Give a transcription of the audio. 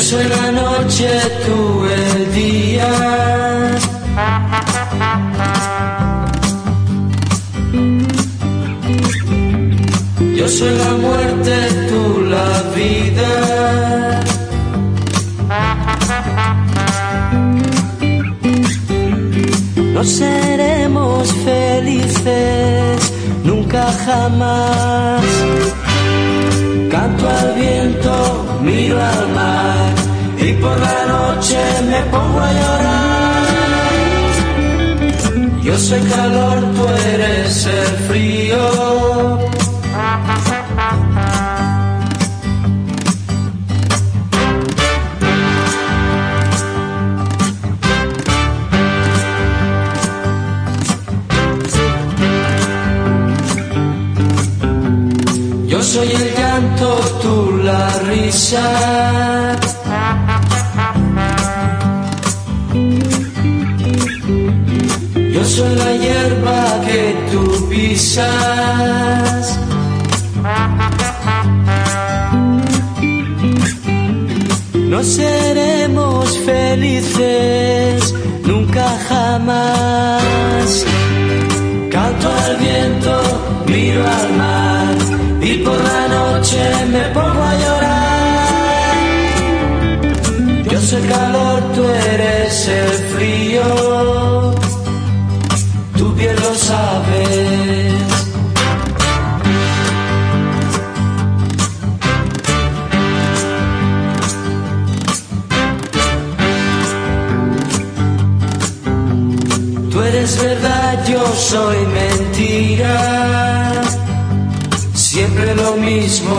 soy la noche, tú el día. Yo soy la muerte, tú la vida. No seremos felices nunca jamás. Canto al viento, miro al noche me pongo a llorar. Yo soy calor, tú eres el frío. Yo soy el llanto, tú la risa. Yo soy la hierba que tú pisas. No seremos felices nunca jamás. Canto al viento, miro al mar y por la noche me pongo a llorar. Yo soy calor, tú eres el frío, Tú eres verdad, yo soy mentira, siempre lo mismo.